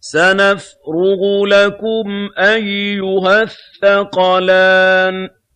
سَنَفْرُغُ لَكُمْ أيها الثَّقَلَانِ